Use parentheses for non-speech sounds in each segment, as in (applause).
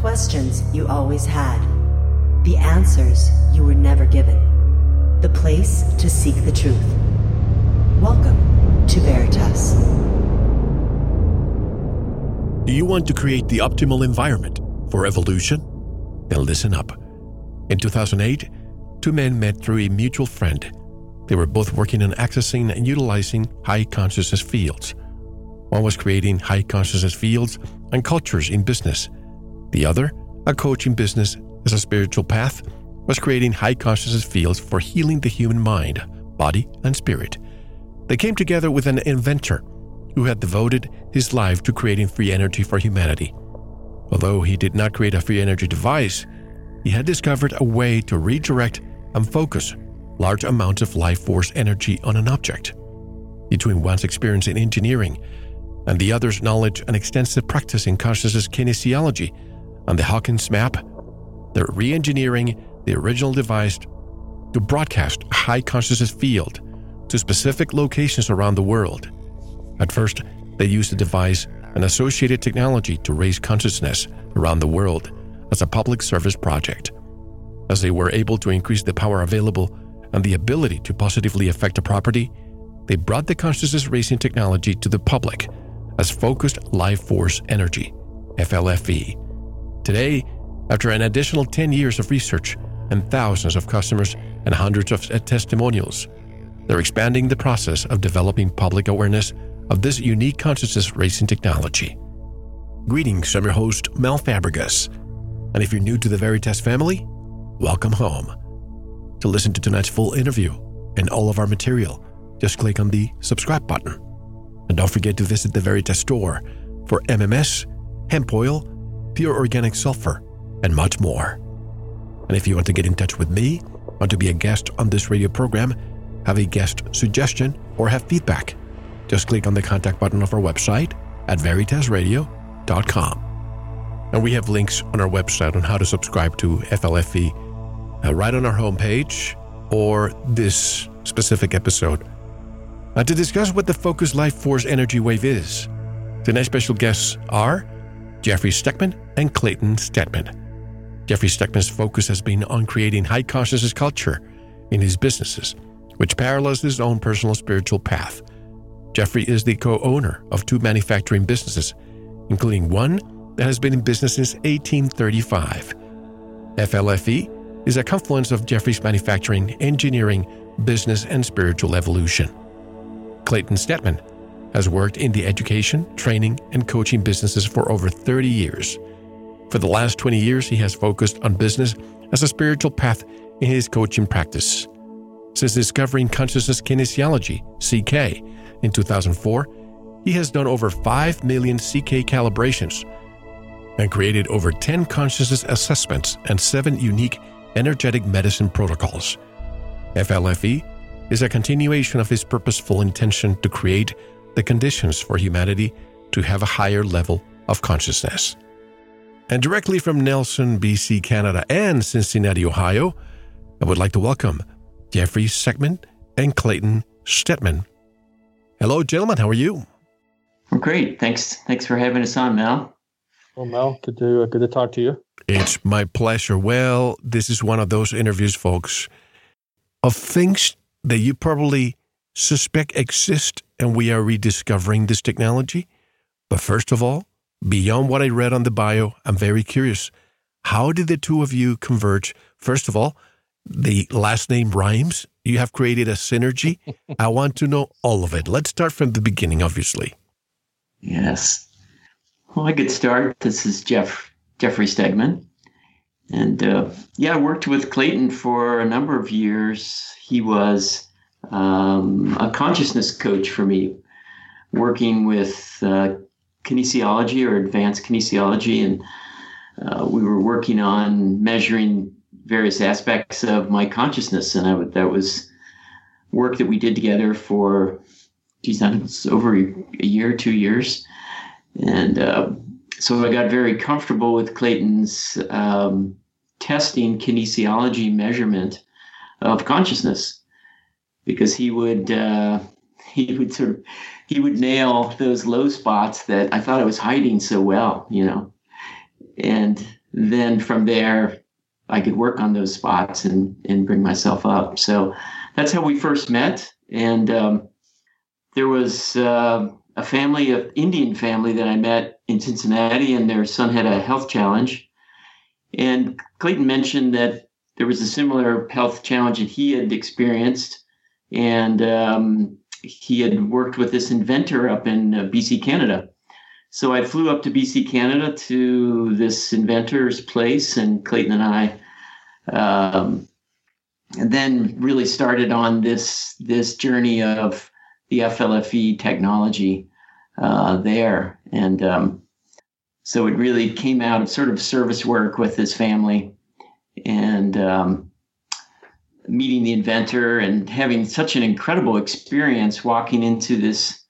Questions you always had. The answers you were never given. The place to seek the truth. Welcome to Veritas. Do you want to create the optimal environment for evolution? Then listen up. In 2008, two men met through a mutual friend. They were both working on accessing and utilizing high consciousness fields. One was creating high consciousness fields and cultures in business. The other, a coaching business as a spiritual path, was creating high consciousness fields for healing the human mind, body, and spirit. They came together with an inventor who had devoted his life to creating free energy for humanity. Although he did not create a free energy device, he had discovered a way to redirect and focus large amounts of life force energy on an object. Between one's experience in engineering and the other's knowledge and extensive practice in consciousness kinesiology and the Hawkins map, they're re engineering the original device to broadcast a high consciousness field to specific locations around the world. At first, they used the device and associated technology to raise consciousness around the world as a public service project. As they were able to increase the power available and the ability to positively affect a property, they brought the consciousness raising technology to the public as focused life force energy, FLFE. Today, after an additional 10 years of research and thousands of customers and hundreds of testimonials, they're expanding the process of developing public awareness of this unique consciousness raising technology. Greetings, I'm your host, Mel Fabregas. And if you're new to the Veritas family, welcome home. To listen to tonight's full interview and all of our material, just click on the subscribe button. And don't forget to visit the Veritas store for MMS, hemp oil, pure organic sulfur, and much more. And if you want to get in touch with me, want to be a guest on this radio program, have a guest suggestion, or have feedback, just click on the contact button of our website at veritasradio.com. And we have links on our website on how to subscribe to FLFE uh, right on our homepage or this specific episode. Uh, to discuss what the Focus Life Force Energy Wave is, tonight's special guests are Jeffrey Segman and Clayton Stedman. Jeffrey Segman's focus has been on creating high consciousness culture in his businesses, which parallels his own personal spiritual path. Jeffrey is the co owner of two manufacturing businesses, including one that has been in business since 1835. FLFE is a confluence of Jeffrey's manufacturing, engineering, business, and spiritual evolution. Clayton Stedman has worked in the education, training, and coaching businesses for over 30 years. For the last 20 years, he has focused on business as a spiritual path in his coaching practice. Since discovering consciousness kinesiology, CK, in 2004, he has done over 5 million CK calibrations and created over 10 consciousness assessments and 7 unique energetic medicine protocols. FLFE is a continuation of his purposeful intention to create the conditions for humanity to have a higher level of consciousness. And directly from Nelson, BC, Canada, and Cincinnati, Ohio, I would like to welcome Jeffrey Segman and Clayton Stedman. Hello, gentlemen. How are you? I'm great. Thanks. Thanks for having us on, Mel. Well, Mel, good to uh, good to talk to you. It's my pleasure. Well, this is one of those interviews, folks, of things that you probably suspect exist, and we are rediscovering this technology. But first of all, beyond what I read on the bio, I'm very curious. How did the two of you converge? First of all, the last name rhymes. You have created a synergy. (laughs) I want to know all of it. Let's start from the beginning, obviously. Yes. Well, I could start. This is Jeff Jeffrey Segman, and uh, yeah, I worked with Clayton for a number of years. He was um, a consciousness coach for me, working with uh, kinesiology or advanced kinesiology, and uh, we were working on measuring various aspects of my consciousness, and I that was work that we did together for, geez, that was over a year, two years. And uh, so I got very comfortable with Clayton's um, testing kinesiology measurement of consciousness because he would uh, (laughs) he would sort of he would nail those low spots that I thought I was hiding so well, you know, and then from there, I could work on those spots and, and bring myself up. So that's how we first met. And um, there was uh, a family, of Indian family that I met in Cincinnati, and their son had a health challenge. And Clayton mentioned that there was a similar health challenge that he had experienced. And um, he had worked with this inventor up in uh, BC, Canada. So I flew up to BC, Canada to this inventor's place, and Clayton and I, um, and then really started on this this journey of the FLFE technology uh, there, and um, so it really came out of sort of service work with his family, and um, meeting the inventor and having such an incredible experience walking into this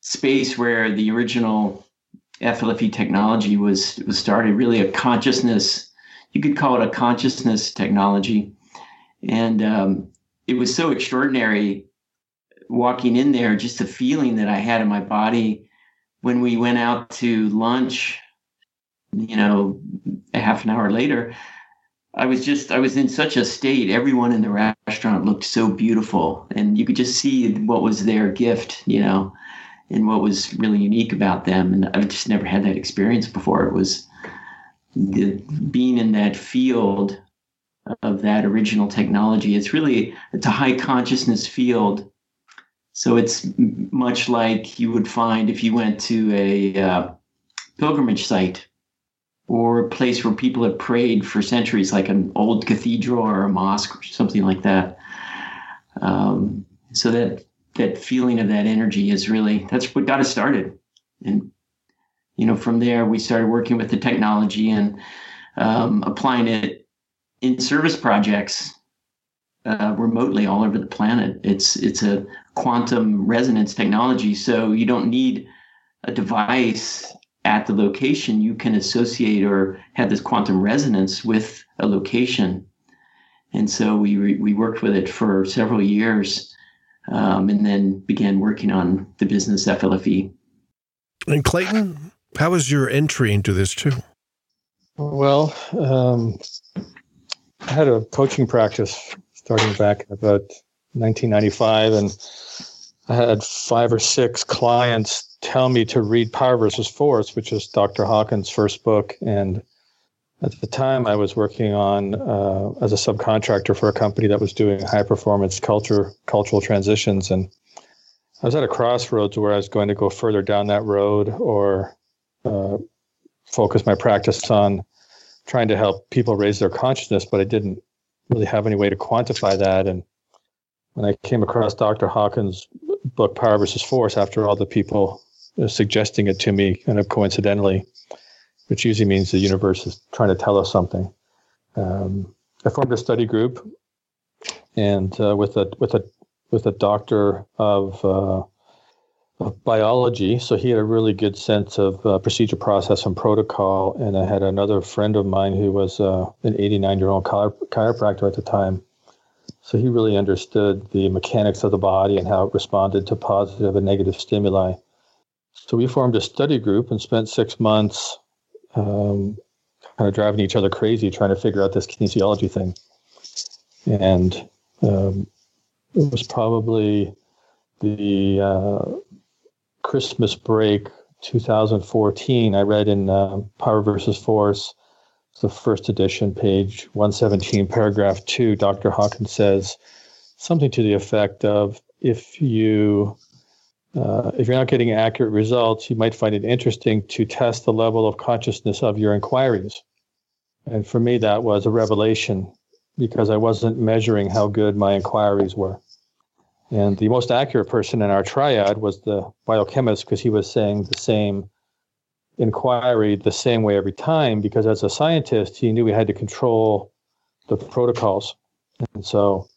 space where the original FLFE technology was was started. Really, a consciousness. You could call it a consciousness technology, and um, it was so extraordinary walking in there. Just the feeling that I had in my body when we went out to lunch. You know, a half an hour later, I was just I was in such a state. Everyone in the restaurant looked so beautiful, and you could just see what was their gift. You know and what was really unique about them. And I've just never had that experience before. It was the, being in that field of that original technology. It's really it's a high consciousness field. So it's much like you would find if you went to a uh, pilgrimage site or a place where people have prayed for centuries, like an old cathedral or a mosque or something like that. Um, so that that feeling of that energy is really that's what got us started and you know from there we started working with the technology and um, applying it in service projects uh, remotely all over the planet it's it's a quantum resonance technology so you don't need a device at the location you can associate or have this quantum resonance with a location and so we we worked with it for several years um, and then began working on the business FLFE. And Clayton, how was your entry into this too? Well, um, I had a coaching practice starting back about 1995, and I had five or six clients tell me to read Power versus Force, which is Dr. Hawkins' first book, and at the time, I was working on uh, as a subcontractor for a company that was doing high performance culture cultural transitions, and I was at a crossroads where I was going to go further down that road or uh, focus my practice on trying to help people raise their consciousness, but I didn't really have any way to quantify that. And when I came across Dr. Hawkins' book Power versus Force, after all the people uh, suggesting it to me, kind of coincidentally which usually means the universe is trying to tell us something. Um, I formed a study group, and uh, with a with a with a doctor of, uh, of biology, so he had a really good sense of uh, procedure, process, and protocol. And I had another friend of mine who was uh, an 89 year old chiropractor at the time. So he really understood the mechanics of the body and how it responded to positive and negative stimuli. So we formed a study group and spent six months um, kind of driving each other crazy trying to figure out this kinesiology thing. And um, it was probably the uh, Christmas break 2014. I read in uh, Power versus Force, the first edition, page 117, paragraph two. Dr. Hawkins says something to the effect of if you uh, if you're not getting accurate results, you might find it interesting to test the level of consciousness of your inquiries. And for me, that was a revelation because I wasn't measuring how good my inquiries were. And the most accurate person in our triad was the biochemist because he was saying the same inquiry the same way every time because as a scientist, he knew he had to control the protocols. And so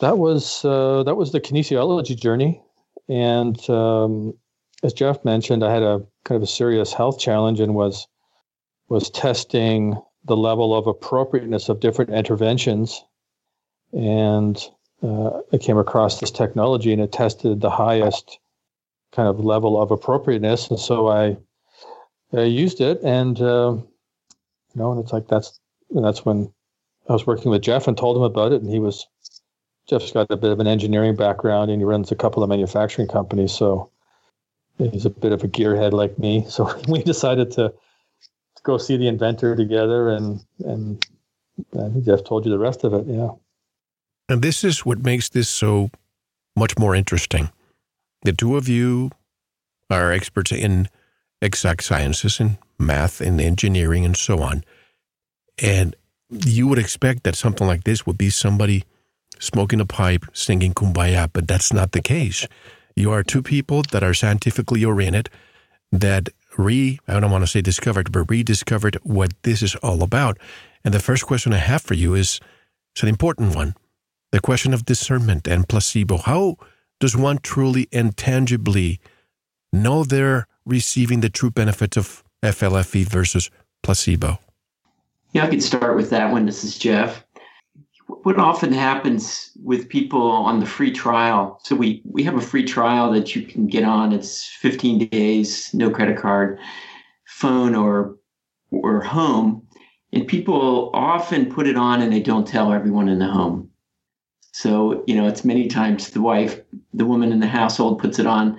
that was uh, that was the kinesiology journey. And um, as Jeff mentioned, I had a kind of a serious health challenge and was was testing the level of appropriateness of different interventions. And uh, I came across this technology and it tested the highest kind of level of appropriateness. And so I, I used it and uh, You know, and it's like that's and that's when I was working with Jeff and told him about it, and he was Jeff's got a bit of an engineering background and he runs a couple of manufacturing companies, so he's a bit of a gearhead like me. (laughs) So (laughs) we decided to, to go see the inventor together, and and I think Jeff told you the rest of it. Yeah. And this is what makes this so much more interesting. The two of you are experts in exact sciences and math and engineering and so on. And you would expect that something like this would be somebody smoking a pipe, singing kumbaya, but that's not the case. You are two people that are scientifically oriented that re, I don't want to say discovered, but rediscovered what this is all about. And the first question I have for you is it's an important one. The question of discernment and placebo. How does one truly and tangibly know they're receiving the true benefits of FLFE versus placebo? Yeah, I could start with that one. This is Jeff. What often happens with people on the free trial, so we, we have a free trial that you can get on. It's 15 days, no credit card, phone or or home. And people often put it on and they don't tell everyone in the home. So, you know, it's many times the wife, the woman in the household puts it on,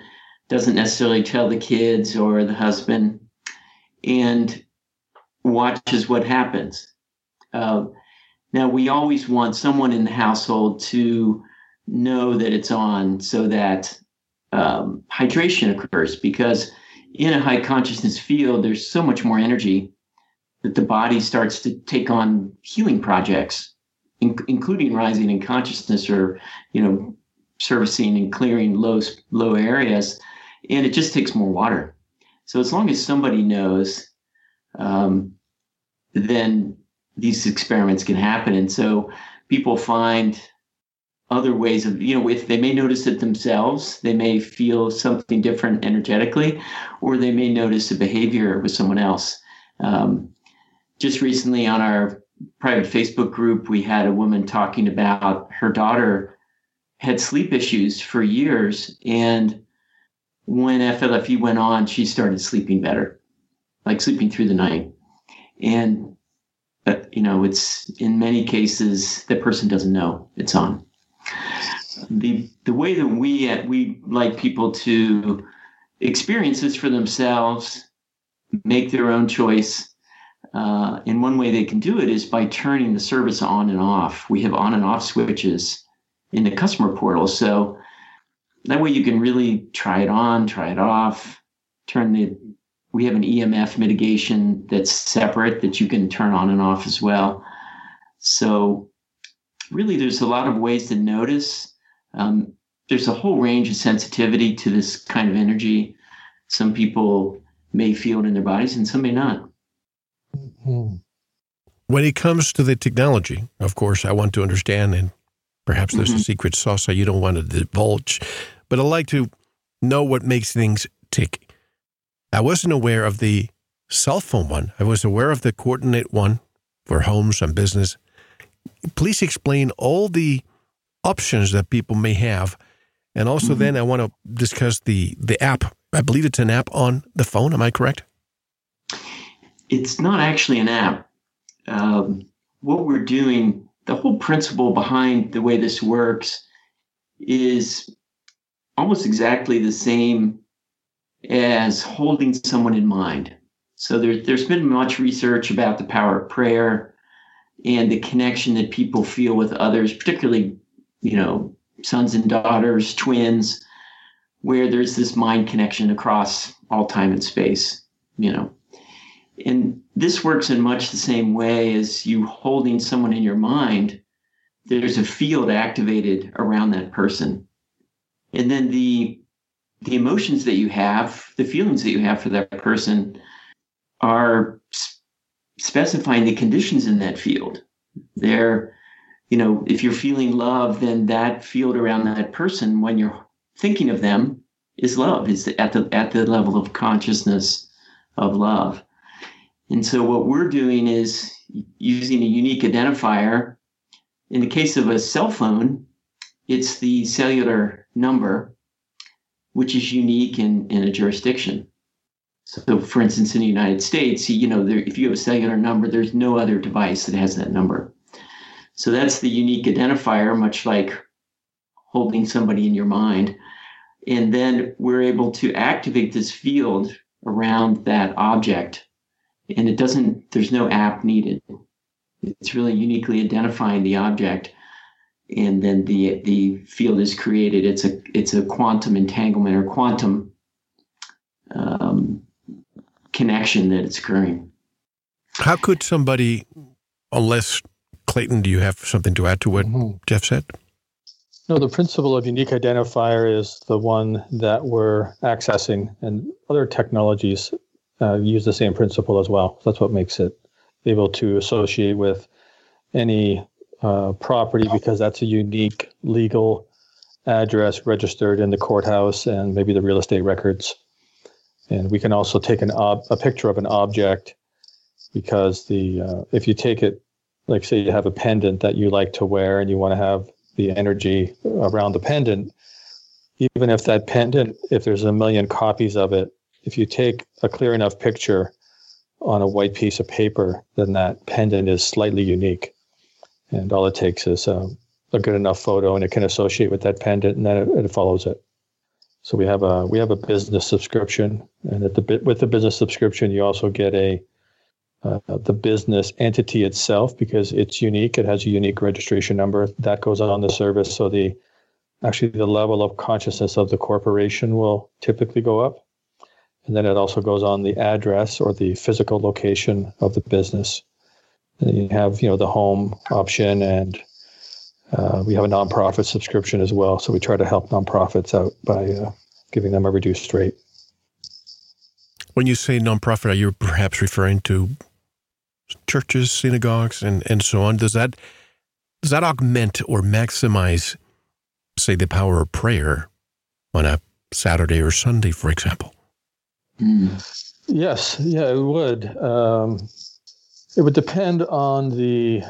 doesn't necessarily tell the kids or the husband. And watches what happens. Uh, now, we always want someone in the household to know that it's on so that um, hydration occurs because in a high consciousness field, there's so much more energy that the body starts to take on healing projects, in- including rising in consciousness or, you know, servicing and clearing low, low areas. And it just takes more water. So as long as somebody knows um, then these experiments can happen. And so people find other ways of, you know, if they may notice it themselves, they may feel something different energetically, or they may notice a behavior with someone else. Um, just recently on our private Facebook group, we had a woman talking about her daughter had sleep issues for years. And when FLFE went on, she started sleeping better, like sleeping through the night. And uh, you know it's in many cases the person doesn't know it's on. The the way that we uh, we like people to experience this for themselves make their own choice uh, and one way they can do it is by turning the service on and off. We have on and off switches in the customer portal so that way you can really try it on try it off turn the we have an EMF mitigation that's separate that you can turn on and off as well. So, really, there's a lot of ways to notice. Um, there's a whole range of sensitivity to this kind of energy. Some people may feel it in their bodies and some may not. Mm-hmm. When it comes to the technology, of course, I want to understand, and perhaps there's mm-hmm. a secret sauce that you don't want to divulge, but I like to know what makes things tick. I wasn't aware of the cell phone one. I was aware of the coordinate one for homes and business. Please explain all the options that people may have. And also, mm-hmm. then I want to discuss the, the app. I believe it's an app on the phone. Am I correct? It's not actually an app. Um, what we're doing, the whole principle behind the way this works is almost exactly the same as holding someone in mind. So there, there's been much research about the power of prayer and the connection that people feel with others, particularly, you know, sons and daughters, twins, where there's this mind connection across all time and space, you know. And this works in much the same way as you holding someone in your mind. There's a field activated around that person. And then the the emotions that you have, the feelings that you have for that person are specifying the conditions in that field. They're, you know, if you're feeling love, then that field around that person, when you're thinking of them, is love, is at the at the level of consciousness of love. And so what we're doing is using a unique identifier. In the case of a cell phone, it's the cellular number which is unique in, in a jurisdiction. So, for instance, in the United States, you know, there, if you have a cellular number, there's no other device that has that number. So that's the unique identifier, much like holding somebody in your mind. And then we're able to activate this field around that object. And it doesn't, there's no app needed. It's really uniquely identifying the object. And then the the field is created. It's a it's a quantum entanglement or quantum um, connection that it's occurring. How could somebody, unless Clayton, do you have something to add to what mm-hmm. Jeff said? No, the principle of unique identifier is the one that we're accessing, and other technologies uh, use the same principle as well. That's what makes it able to associate with any uh, property because that's a unique legal address registered in the courthouse and maybe the real estate records. And we can also take an ob- a picture of an object because the uh, if you take it, like say you have a pendant that you like to wear and you want to have the energy around the pendant, even if that pendant, if there's a million copies of it, if you take a clear enough picture on a white piece of paper, then that pendant is slightly unique. And all it takes is um, a good enough photo and it can associate with that pendant and then it, it follows it. So we have a we have a business subscription, and at the with the business subscription, you also get a uh, the business entity itself because it's unique. It has a unique registration number that goes on the service. So the actually the level of consciousness of the corporation will typically go up, and then it also goes on the address or the physical location of the business. And you have you know the home option and uh, we have a nonprofit subscription as well, so we try to help nonprofits out by uh, giving them a reduced rate. When you say nonprofit, are you perhaps referring to churches, synagogues, and, and so on? Does that does that augment or maximize, say, the power of prayer on a Saturday or Sunday, for example? Mm. Yes, yeah, it would. Um, it would depend on the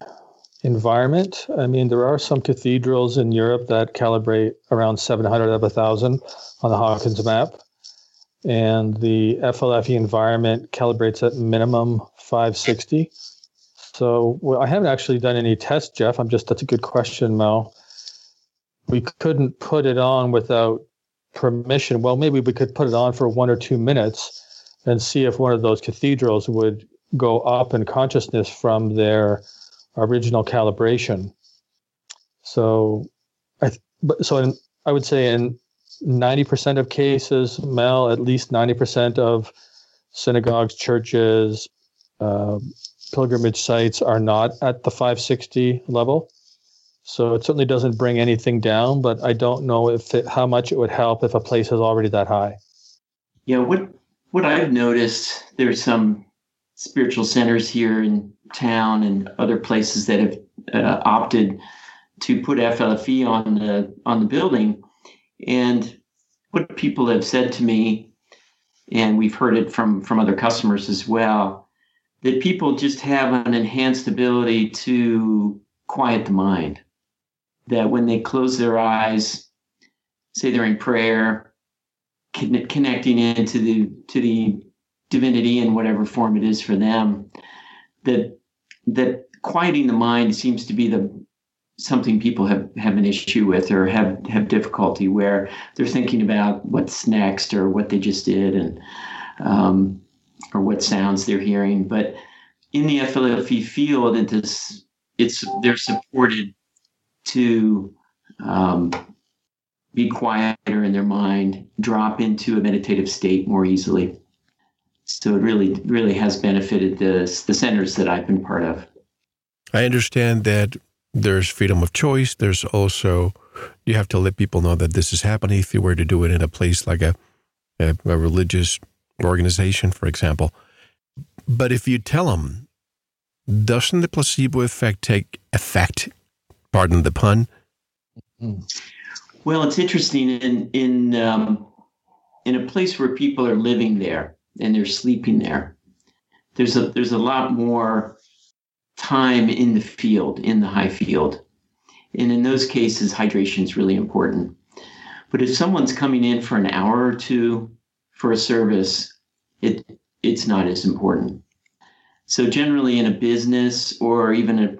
environment. I mean, there are some cathedrals in Europe that calibrate around 700 of 1,000 on the Hawkins map. And the FLFE environment calibrates at minimum 560. So well, I haven't actually done any tests, Jeff. I'm just, that's a good question, Mel. We couldn't put it on without permission. Well, maybe we could put it on for one or two minutes and see if one of those cathedrals would go up in consciousness from their original calibration. So, I but so in, I would say in ninety percent of cases, Mel, at least ninety percent of synagogues, churches, uh, pilgrimage sites are not at the 560 level. So it certainly doesn't bring anything down, but I don't know if it, how much it would help if a place is already that high. Yeah, what what I've noticed, there's some spiritual centers here in town and other places that have uh, opted to put FLFE on the on the building. And what people have said to me, and we've heard it from from other customers as well, that people just have an enhanced ability to quiet the mind. That when they close their eyes, say they're in prayer, connecting into the to the divinity in whatever form it is for them that that quieting the mind seems to be the something people have, have an issue with or have, have difficulty where they're thinking about what's next or what they just did and um, or what sounds they're hearing. But in the FLFE field it is, it's they're supported to um, be quieter in their mind drop into a meditative state more easily so it really really has benefited the the centers that I've been part of. I understand that there's freedom of choice. There's also you have to let people know that this is happening. If you were to do it in a place like a a, a religious organization, for example, but if you tell them, doesn't the placebo effect take effect? Pardon the pun. Well, it's interesting in in um, in a place where people are living there and they're sleeping there. There's a there's a lot more time in the field, in the high field. And in those cases, hydration is really important. But if someone's coming in for an hour or two for a service it it's not as important. So generally in a business or even a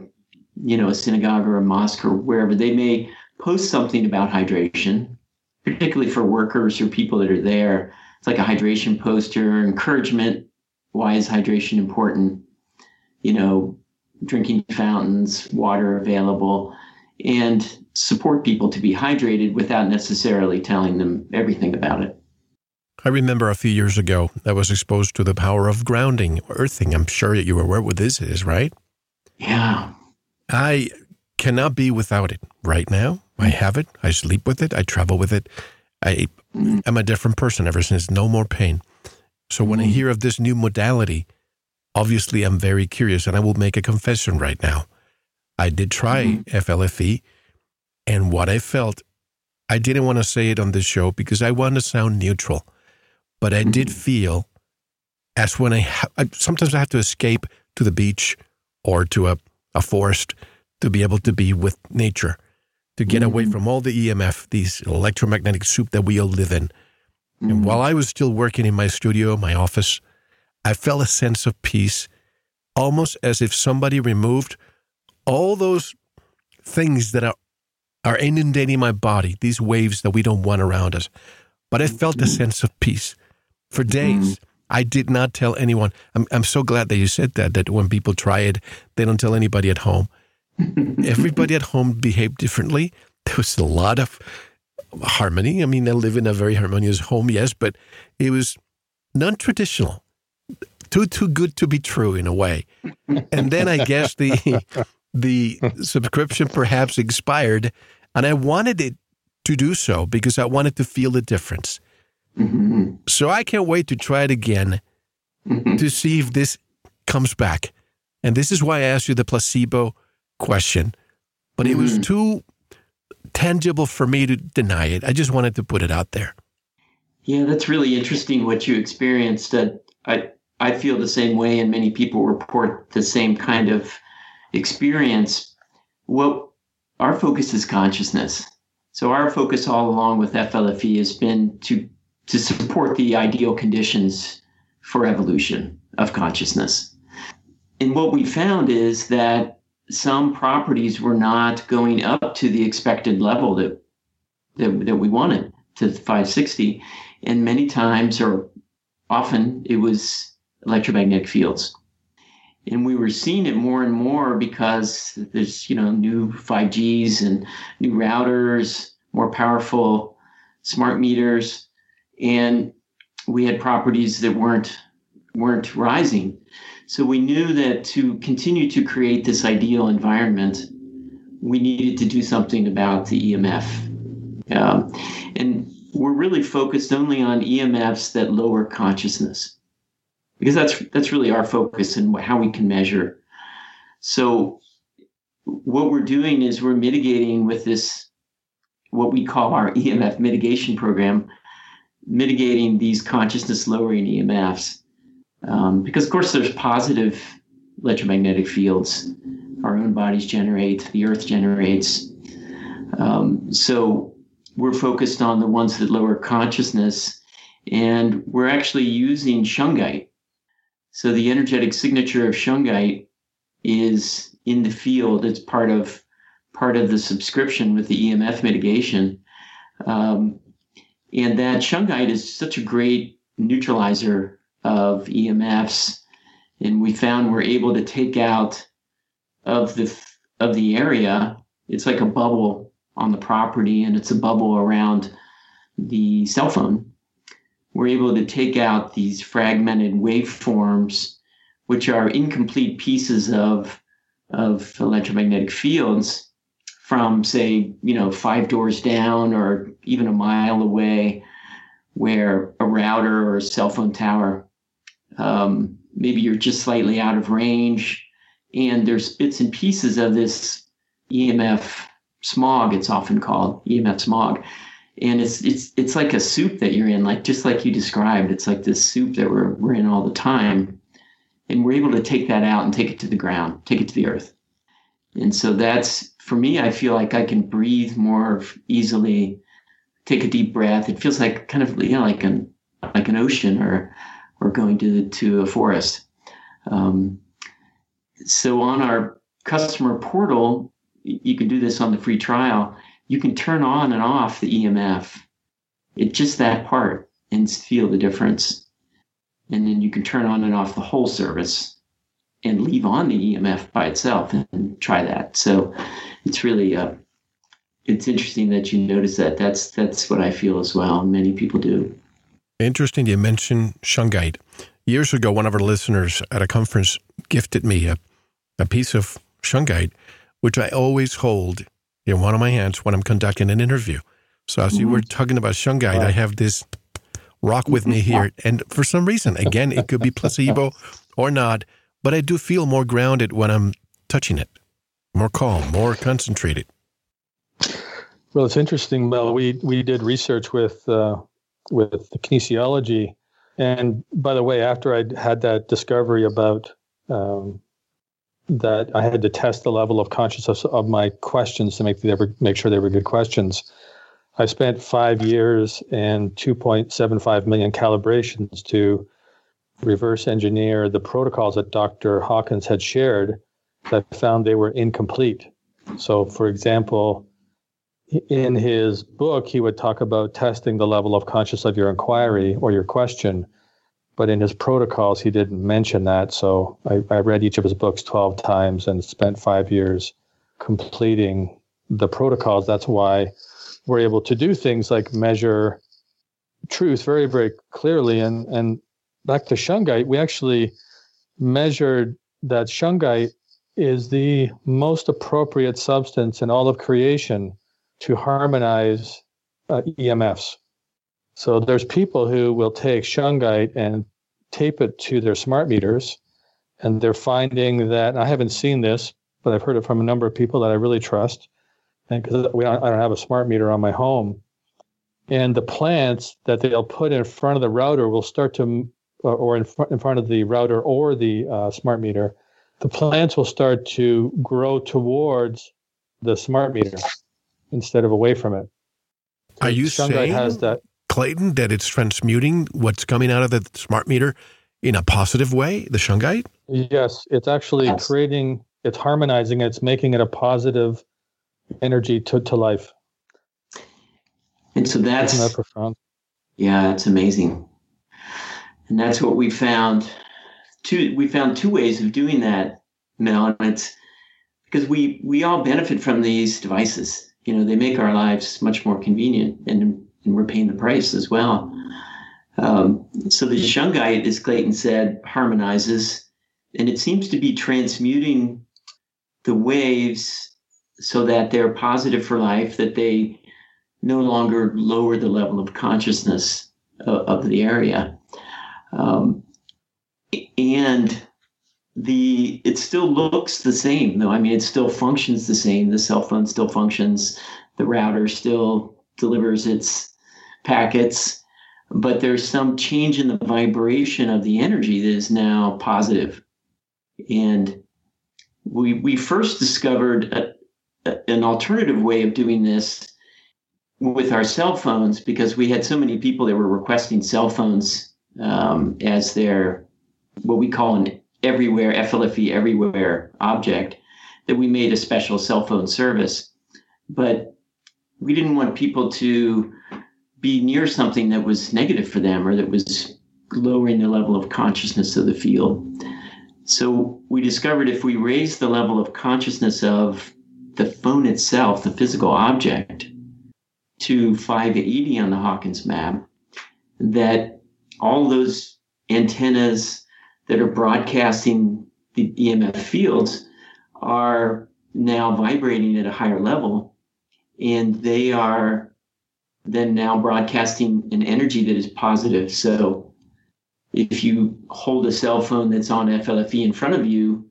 you know a synagogue or a mosque or wherever they may post something about hydration, particularly for workers or people that are there. It's like a hydration poster, encouragement. Why is hydration important? You know, drinking fountains, water available, and support people to be hydrated without necessarily telling them everything about it. I remember a few years ago I was exposed to the power of grounding, earthing. I'm sure that you are aware what this is, right? Yeah. I cannot be without it right now. I have it. I sleep with it. I travel with it. I am a different person ever since. No more pain. So when I mm. hear of this new modality, obviously I'm very curious, and I will make a confession right now. I did try mm-hmm. FLFE, and what I felt, I didn't want to say it on this show because I want to sound neutral, but I mm-hmm. did feel as when I, ha- I sometimes I have to escape to the beach or to a, a forest to be able to be with nature to get mm-hmm. away from all the EMF, these electromagnetic soup that we all live in. Mm-hmm. And while I was still working in my studio, my office, I felt a sense of peace, almost as if somebody removed all those things that are, are inundating my body, these waves that we don't want around us. But I felt a mm-hmm. sense of peace. For days, mm-hmm. I did not tell anyone. I'm, I'm so glad that you said that, that when people try it, they don't tell anybody at home. (laughs) Everybody at home behaved differently. There was a lot of harmony. I mean, I live in a very harmonious home, yes, but it was non traditional. Too too good to be true in a way. And then I guess the (laughs) the subscription perhaps expired and I wanted it to do so because I wanted to feel the difference. Mm-hmm. So I can't wait to try it again mm-hmm. to see if this comes back. And this is why I asked you the placebo question, but mm. it was mm. too tangible for me to deny it. I just wanted to put it out there. Yeah, that's really interesting what you experienced. Uh, I I feel the same way, and many people report the same kind of experience. Well, our focus is consciousness. So our focus all along with FLFE has been to to support the ideal conditions for evolution of consciousness. And what we found is that some properties were not going up to the expected level that that, that we wanted to 560 and many times or often it was electromagnetic fields. And we were seeing it more and more because there's you know new 5gs and new routers more powerful smart meters. And we had properties that weren't weren't rising so we knew that to continue to create this ideal environment, we needed to do something about the EMF. Um, and we're really focused only on EMFs that lower consciousness, because that's that's really our focus and how we can measure. So what we're doing is we're mitigating with this what we call our EMF mitigation program, mitigating these consciousness lowering EMFs um, because, of course, there's positive electromagnetic fields our own bodies generate, the earth generates. Um, so we're focused on the ones that lower consciousness, and we're actually using shungite. So the energetic signature of shungite is in the field. It's part of part of the subscription with the EMF mitigation. Um, and that shungite is such a great neutralizer of EMFs, and we found we're able to take out of the of the area. It's like a bubble on the property, and it's a bubble around the cell phone. We're able to take out these fragmented waveforms, which are incomplete pieces of of electromagnetic fields from say you know five doors down or even a mile away where a router or a cell phone tower um, maybe you're just slightly out of range, and there's bits and pieces of this EMF smog. It's often called EMF smog, and it's it's it's like a soup that you're in, like just like you described. It's like this soup that we're we're in all the time, and we're able to take that out and take it to the ground, take it to the earth, and so that's for me. I feel like I can breathe more easily, take a deep breath. It feels like kind of you know like an like an ocean or or going to to a forest. Um, so on our customer portal, you can do this on the free trial. You can turn on and off the EMF. It's just that part and feel the difference. And then you can turn on and off the whole service and leave on the EMF by itself and try that. So it's really uh, it's interesting that you notice that. That's that's what I feel as well. Many people do. Interesting. You mentioned shungite. Years ago, one of our listeners at a conference gifted me a, a piece of shungite, which I always hold in one of my hands when I'm conducting an interview. So as mm-hmm. you were talking about shungite. I have this rock with me here. (laughs) And for some reason, again, it could be placebo or not, but I do feel more grounded when I'm touching it, more calm, more concentrated. Well, it's interesting. Well, we we did research with uh, with the kinesiology, and by the way, after I had that discovery about um, that, I had to test the level of consciousness of my questions to make they were, make sure they were good questions. I spent five years and 2.75 million calibrations to reverse engineer the protocols that Dr. Hawkins had shared that found they were incomplete. So, for example, in his book, he would talk about testing the level of consciousness of your inquiry or your question. But in his protocols, he didn't mention that. So I, I read each of his books 12 times and spent five years completing the protocols. That's why we're able to do things like measure truth very, very clearly. And, and back to shungite, we actually measured that shungite is the most appropriate substance in all of creation to harmonize uh, EMFs. So there's people who will take shungite and tape it to their smart meters, and they're finding that I haven't seen this, but I've heard it from a number of people that I really trust, and because I don't have a smart meter on my home, and the plants that they'll put in front of the router will start to, or in, fr- in front of the router or the uh, smart meter, the plants will start to grow towards the smart meter instead of away from it. So Are you saying, has that, Clayton, that it's transmuting what's coming out of the smart meter in a positive way, the shungite? Yes, it's actually yes. creating, it's harmonizing, it's making it a positive energy to, to life. And so that's Isn't that profound. Yeah, it's amazing. And that's what we found. Two we found two ways of doing that, Mel, and it's because we we all benefit from these devices you know, they make our lives much more convenient and, and we're paying the price as well. Um, so the shungite, as Clayton said, harmonizes and it seems to be transmuting the waves so that they're positive for life, that they no longer lower the level of consciousness of, of the area. Um, and the it still looks the same though. I mean it still functions the same. The cell phone still functions. The router still delivers its packets. But there's some change in the vibration of the energy that is now positive. And we we first discovered a, a, an alternative way of doing this with our cell phones because we had so many people that were requesting cell phones um, as their what we call an everywhere, FLFE everywhere object, that we made a special cell phone service. But we didn't want people to be near something that was negative for them or that was lowering the level of consciousness of the field. So we discovered if we raise the level of consciousness of the phone itself, the physical object, to 580 on the Hawkins map, that all those antennas, that are broadcasting the EMF fields are now vibrating at a higher level. And they are then now broadcasting an energy that is positive. So if you hold a cell phone that's on FLFE in front of you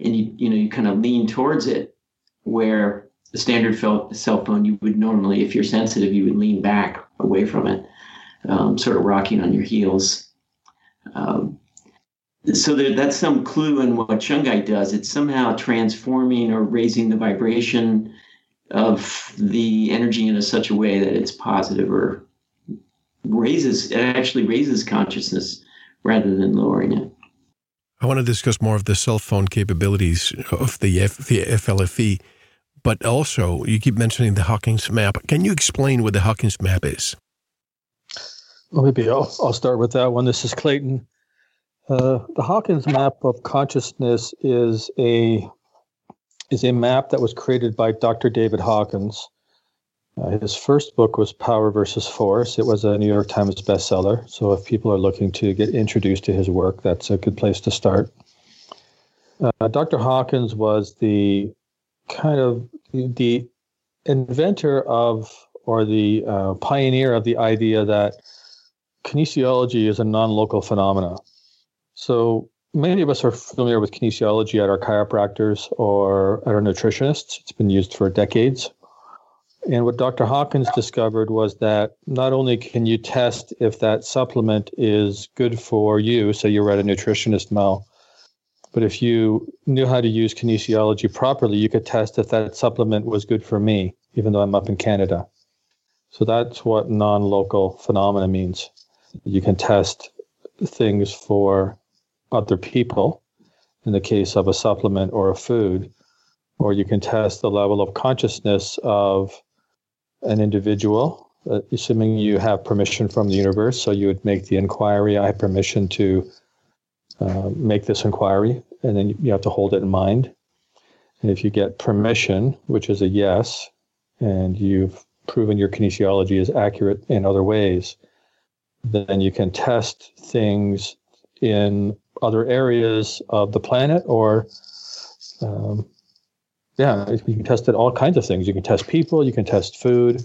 and you, you know, you kind of lean towards it, where a standard cell phone, you would normally, if you're sensitive, you would lean back away from it, um, sort of rocking on your heels. Um, so there, that's some clue in what shungite does. It's somehow transforming or raising the vibration of the energy in a such a way that it's positive or raises it actually raises consciousness rather than lowering it. I want to discuss more of the cell phone capabilities of the, F, the FLFE, but also you keep mentioning the Hawkins map. Can you explain what the Hawkins map is? Well, maybe I'll, I'll start with that one. This is Clayton. Uh, the Hawkins map of consciousness is a is a map that was created by Dr. David Hawkins. Uh, his first book was Power versus Force. It was a New York Times bestseller. So if people are looking to get introduced to his work, that's a good place to start. Uh, Dr. Hawkins was the kind of the inventor of or the uh, pioneer of the idea that kinesiology is a non-local phenomena. So many of us are familiar with kinesiology at our chiropractors or at our nutritionists. It's been used for decades. And what Dr. Hawkins discovered was that not only can you test if that supplement is good for you, so you're at a nutritionist, Mel, but if you knew how to use kinesiology properly, you could test if that supplement was good for me, even though I'm up in Canada. So that's what non local phenomena means. You can test things for other people in the case of a supplement or a food, or you can test the level of consciousness of an individual, uh, assuming you have permission from the universe. So you would make the inquiry. I have permission to uh, make this inquiry, and then you have to hold it in mind. And if you get permission, which is a yes, and you've proven your kinesiology is accurate in other ways, then you can test things in other areas of the planet or um, yeah, you can test it all kinds of things. You can test people, you can test food.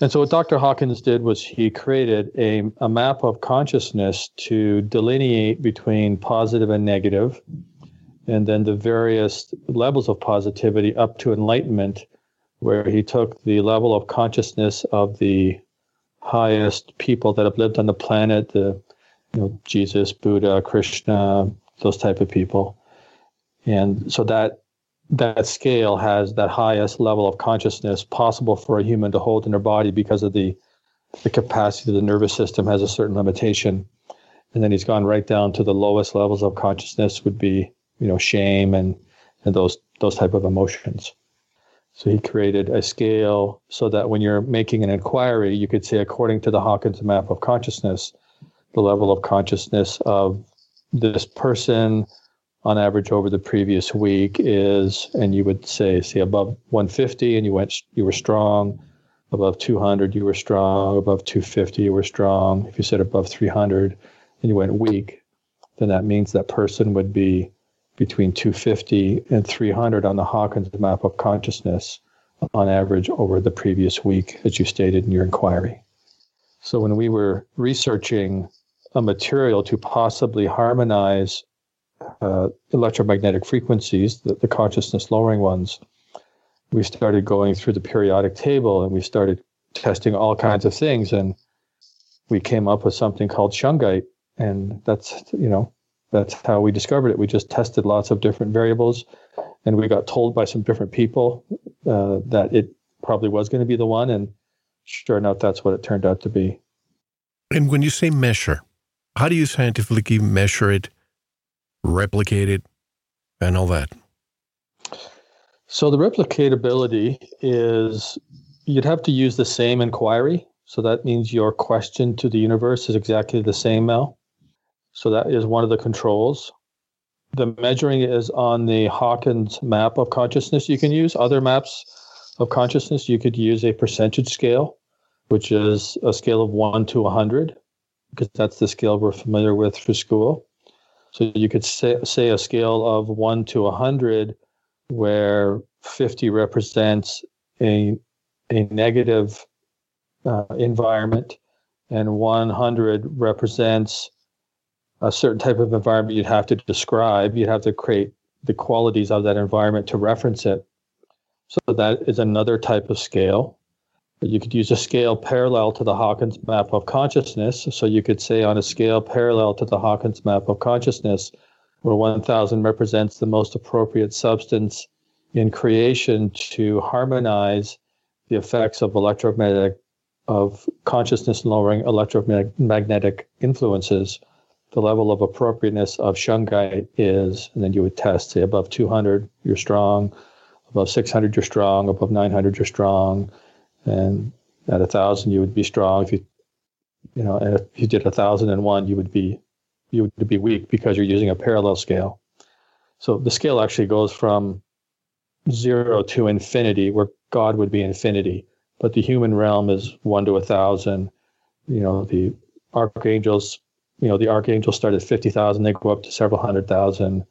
And so what Dr. Hawkins did was he created a, a map of consciousness to delineate between positive and negative, and then the various levels of positivity up to enlightenment, where he took the level of consciousness of the highest people that have lived on the planet, the know, Jesus, Buddha, Krishna, those type of people. And so that that scale has that highest level of consciousness possible for a human to hold in their body because of the the capacity of the nervous system has a certain limitation. And then he's gone right down to the lowest levels of consciousness would be, you know, shame and and those those type of emotions. So he created a scale so that when you're making an inquiry, you could say, according to the Hawkins map of consciousness, the level of consciousness of this person on average over the previous week is, and you would say, see, above 150, and you went, you were strong. Above 200, you were strong. Above 250, you were strong. If you said above 300, and you went weak, then that means that person would be between 250 and 300 on the Hawkins map of consciousness on average over the previous week, as you stated in your inquiry. So when we were researching a material to possibly harmonize uh, electromagnetic frequencies, the, the consciousness lowering ones, we started going through the periodic table and we started testing all kinds of things. And we came up with something called shungite. And that's, you know, that's how we discovered it. We just tested lots of different variables, and we got told by some different people uh, that it probably was going to be the one. And sure enough, that's what it turned out to be. And when you say measure, how do you scientifically measure it, replicate it, and all that? So the replicatability is you'd have to use the same inquiry. So that means your question to the universe is exactly the same, Mel. So that is one of the controls. The measuring is on the Hawkins map of consciousness you can use. Other maps of consciousness, you could use a percentage scale, which is a scale of 1 to 100, because that's the scale we're familiar with for school. So you could say, say a scale of 1 to 100, where 50 represents a, a negative uh, environment and 100 represents a certain type of environment you'd have to describe. You'd have to create the qualities of that environment to reference it. So that is another type of scale. You could use a scale parallel to the Hawkins map of consciousness. So you could say on a scale parallel to the Hawkins map of consciousness, where 1000 represents the most appropriate substance in creation to harmonize the effects of electromagnetic of consciousness lowering electromagnetic influences. The level of appropriateness of shungite is, and then you would test, say, above 200, you're strong, above 600, you're strong, above 900, you're strong, and at a 1,000, you would be strong. If you, you know, if you did a 1,001, you would be, you would be weak because you're using a parallel scale. So the scale actually goes from zero to infinity, where God would be infinity, but the human realm is one to a thousand. You know, the archangels, you know, the archangels start at 50,000, they go up to several hundred thousand.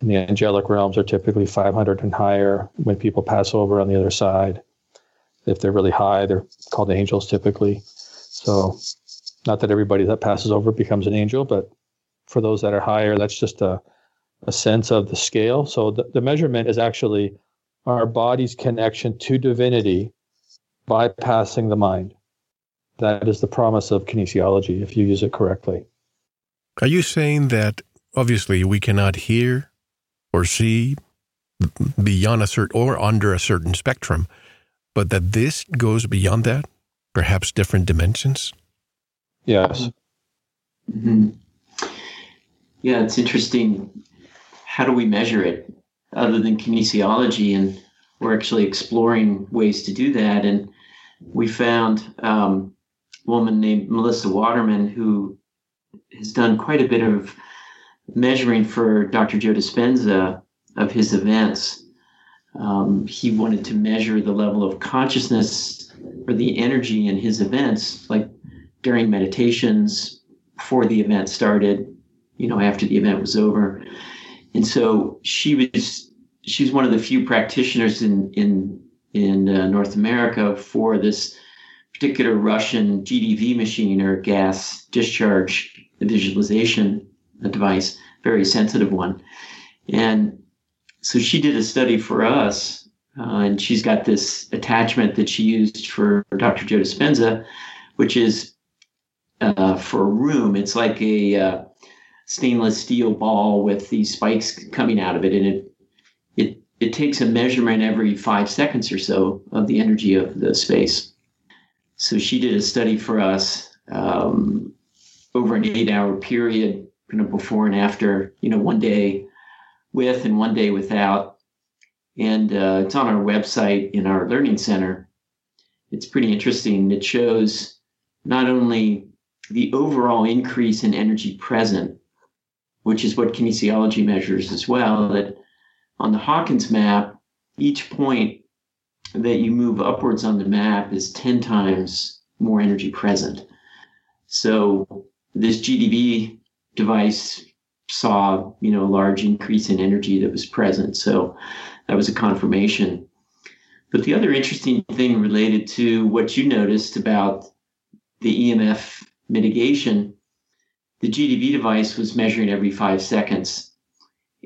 And the angelic realms are typically 500 and higher when people pass over on the other side. If they're really high, they're called angels typically. So, not that everybody that passes over becomes an angel, but for those that are higher, that's just a, a sense of the scale. So, the, the measurement is actually our body's connection to divinity bypassing the mind. That is the promise of kinesiology if you use it correctly. Are you saying that obviously we cannot hear or see beyond a certain or under a certain spectrum, but that this goes beyond that, perhaps different dimensions? Yes. Mm-hmm. Yeah, it's interesting. How do we measure it other than kinesiology? And we're actually exploring ways to do that. And we found um, a woman named Melissa Waterman who has done quite a bit of measuring for Dr. Joe Dispenza of his events. Um, he wanted to measure the level of consciousness or the energy in his events, like during meditations, before the event started, you know, after the event was over. And so she was she's one of the few practitioners in in in uh, North America for this particular Russian GDV machine or gas discharge visualization device, very sensitive one. And so she did a study for us, uh, and she's got this attachment that she used for Dr. Joe Dispenza, which is uh, for a room. It's like a uh, stainless steel ball with these spikes coming out of it, and it it it takes a measurement every five seconds or so of the energy of the space. So she did a study for us um, over an eight-hour period, kind of before and after. You know, one day with and one day without, and uh, it's on our website in our learning center. It's pretty interesting. It shows not only the overall increase in energy present, which is what kinesiology measures as well, that on the Hawkins map, each point that you move upwards on the map is 10 times more energy present. So this GDV device saw, you know, a large increase in energy that was present. So that was a confirmation. But the other interesting thing related to what you noticed about the EMF mitigation, the GDV device was measuring every five seconds.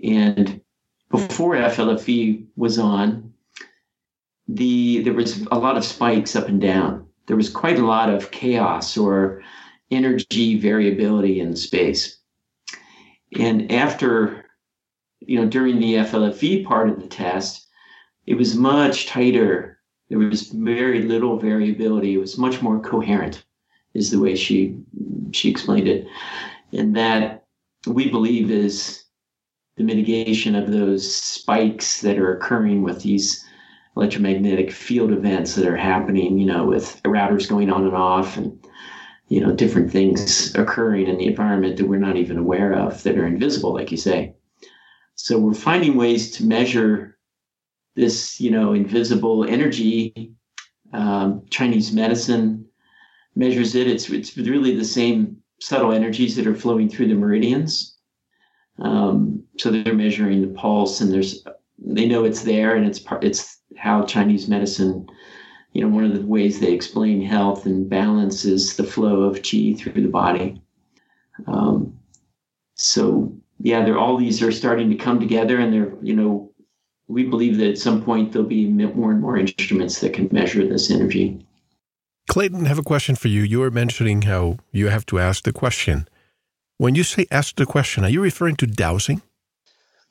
And before FLFE was on, the there was a lot of spikes up and down. There was quite a lot of chaos or energy variability in space. And after, you know, during the FLFE part of the test, it was much tighter. There was very little variability. It was much more coherent, is the way she she explained it. And that we believe is the mitigation of those spikes that are occurring with these electromagnetic field events that are happening, you know, with routers going on and off and, you know, different things occurring in the environment that we're not even aware of that are invisible, like you say. So we're finding ways to measure this, you know, invisible energy. Um, Chinese medicine measures it. It's, it's really the same subtle energies that are flowing through the meridians um, so they're measuring the pulse, and there's they know it's there, and it's part it's how Chinese medicine, you know, one of the ways they explain health and balance is the flow of qi through the body. Um, so yeah, they're all these are starting to come together, and they're you know, we believe that at some point there'll be more and more instruments that can measure this energy. Clayton, I have a question for you. You were mentioning how you have to ask the question when you say ask the question, are you referring to dowsing?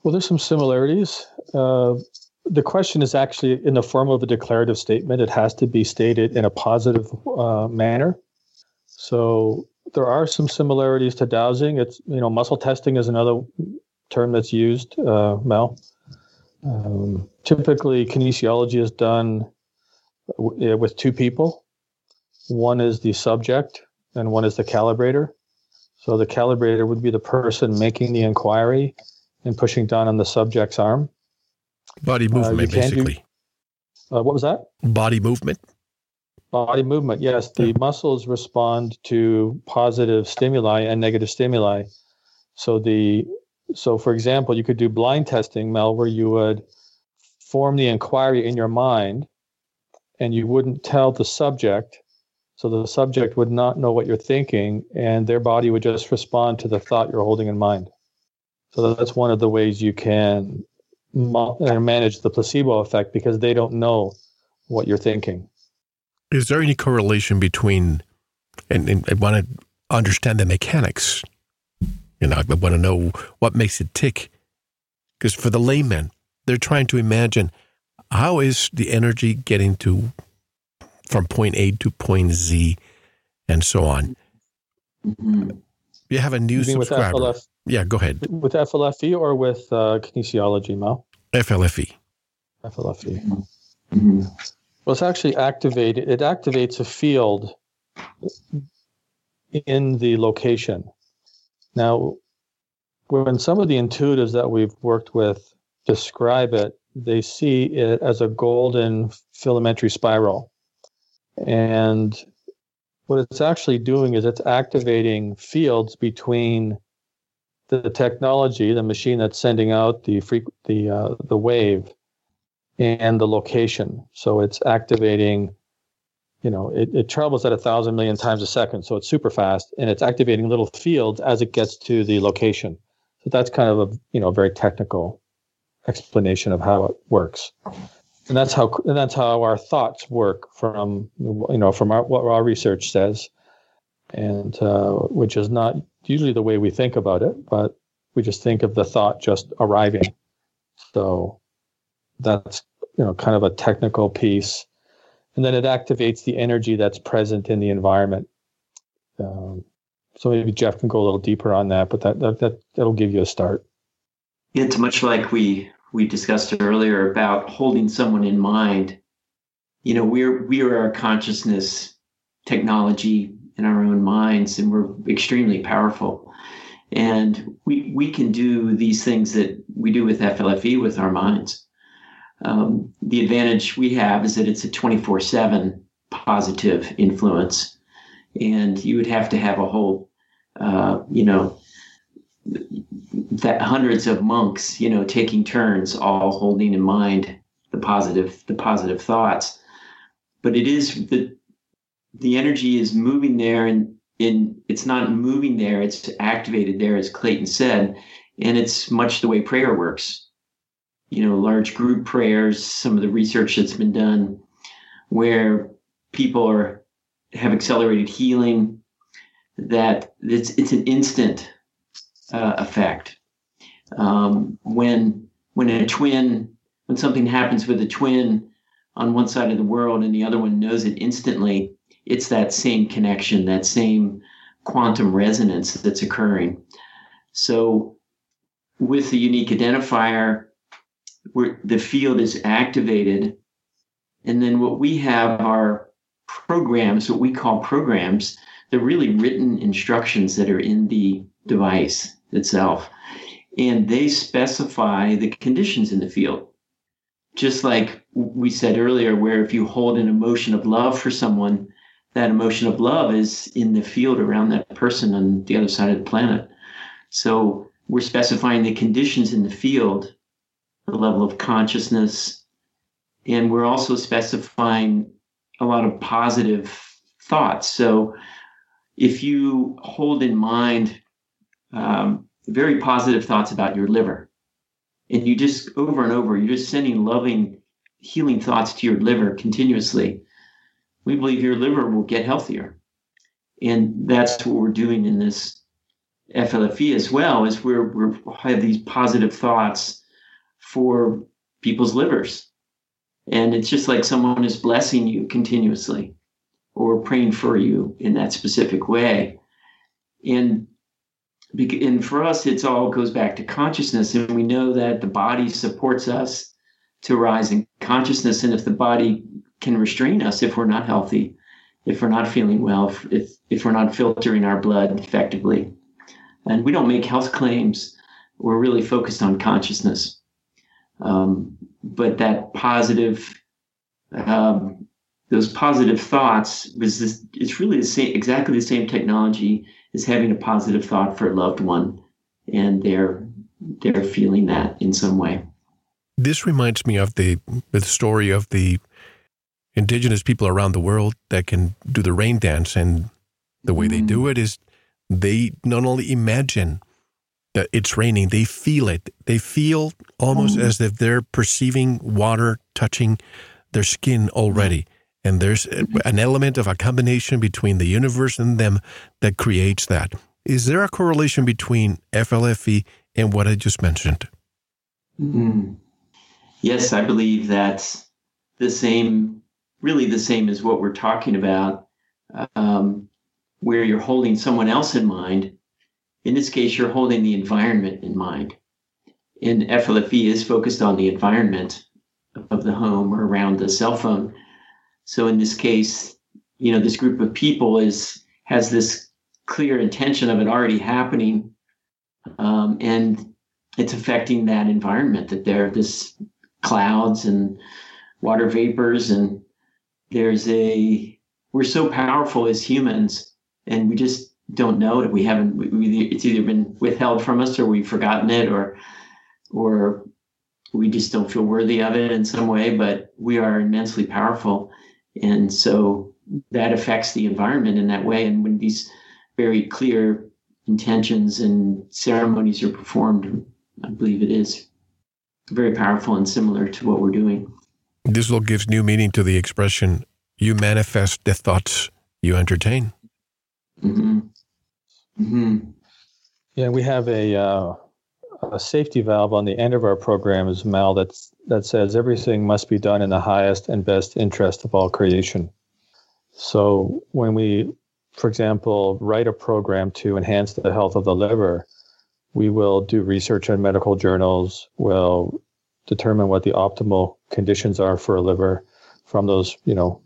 Well, there's some similarities. Uh, the question is actually in the form of a declarative statement. It has to be stated in a positive uh, manner. So there are some similarities to dowsing. It's you know muscle testing is another term that's used. Uh, Mel. Um, typically, kinesiology is done w- with two people. One is the subject, and one is the calibrator. So the calibrator would be the person making the inquiry and pushing down on the subject's arm. Body uh, movement, basically. Do, uh, what was that? Body movement. Body movement, yes. The yeah. muscles respond to positive stimuli and negative stimuli. So the so for example, you could do blind testing, Mel, where you would form the inquiry in your mind and you wouldn't tell the subject. So the subject would not know what you're thinking and their body would just respond to the thought you're holding in mind. So that's one of the ways you can manage the placebo effect because they don't know what you're thinking. Is there any correlation between, and, and I want to understand the mechanics, you know, I want to know what makes it tick. Because for the layman, they're trying to imagine how is the energy getting to from point A to point Z and so on. Mm-hmm. You have a new you subscriber. Yeah, go ahead. With FLFE or with uh, kinesiology, Mel? FLFE. FLFE. Mm-hmm. Well, it's actually activated. It activates a field in the location. Now, when some of the intuitives that we've worked with describe it, they see it as a golden filamentary spiral. And what it's actually doing is it's activating fields between the technology, the machine that's sending out the the uh, the wave, and the location. So it's activating, you know, it, it travels at a thousand million times a second, so it's super fast, and it's activating little fields as it gets to the location. So that's kind of a you know very technical explanation of how it works, and that's how and that's how our thoughts work from you know from our, what our research says, and uh, which is not usually the way we think about it, but we just think of the thought just arriving. So that's you know kind of a technical piece, and then it activates the energy that's present in the environment. Um, so maybe Jeff can go a little deeper on that, but that that, that that'll give you a start. It's much like we we discussed earlier about holding someone in mind. You know, we're we are our consciousness technology in our own minds, and we're extremely powerful. And we we can do these things that we do with FLFE with our minds. Um, the advantage we have is that it's a 24 7 positive influence. And you would have to have a whole, uh, you know, that hundreds of monks, you know, taking turns, all holding in mind the positive, the positive thoughts. But it is the the energy is moving there, and in it's not moving there; it's activated there, as Clayton said, and it's much the way prayer works you know, large group prayers, some of the research that's been done where people are have accelerated healing, that it's it's an instant uh, effect. Um, when when a twin, when something happens with a twin on one side of the world and the other one knows it instantly, it's that same connection, that same quantum resonance that's occurring. So, with the unique identifier, where the field is activated. And then what we have are programs, what we call programs. They're really written instructions that are in the device itself. And they specify the conditions in the field. Just like we said earlier, where if you hold an emotion of love for someone, that emotion of love is in the field around that person on the other side of the planet. So we're specifying the conditions in the field the level of consciousness. And we're also specifying a lot of positive thoughts. So if you hold in mind um, very positive thoughts about your liver, and you just over and over, you're just sending loving, healing thoughts to your liver continuously, we believe your liver will get healthier. And that's what we're doing in this FLFE as well, is we're, we have these positive thoughts for people's livers. And it's just like someone is blessing you continuously or praying for you in that specific way. And and for us, it's all goes back to consciousness, and we know that the body supports us to rise in consciousness. And if the body can restrain us, if we're not healthy, if we're not feeling well, if if we're not filtering our blood effectively, and we don't make health claims, we're really focused on consciousness. Um, but that positive, um, those positive thoughts was this, it's really the same, exactly the same technology as having a positive thought for a loved one, and they're they're feeling that in some way. This reminds me of the the story of the indigenous people around the world that can do the rain dance, and the way mm. they do mm. it is they not only imagine that it's raining, they feel it. They feel almost mm. as if they're perceiving water touching their skin already. And there's an element of a combination between the universe and them that creates that. Is there a correlation between FLFE and what I just mentioned? Mm. Yes, I believe that's the same, really the same as what we're talking about, um, where you're holding someone else in mind. In this case, you're holding the environment in mind. And FLFE is focused on the environment of the home or around the cell phone so in this case, you know, this group of people is has this clear intention of it already happening, um, and it's affecting that environment. That there are this clouds and water vapors, and there's a we're so powerful as humans, and we just don't know it. We haven't. We, it's either been withheld from us, or we've forgotten it, or or we just don't feel worthy of it in some way. But we are immensely powerful and so that affects the environment in that way. And when these very clear intentions and ceremonies are performed, I believe it is very powerful and similar to what we're doing. This will gives new meaning to the expression you manifest the thoughts you entertain. Mm-hmm. Mm-hmm. Yeah, we have a uh, a safety valve on the end of our program is Mal that's that says everything must be done in the highest and best interest of all creation. So when we, for example, write a program to enhance the health of the liver, we will do research in medical journals. We'll determine what the optimal conditions are for a liver from those, you know,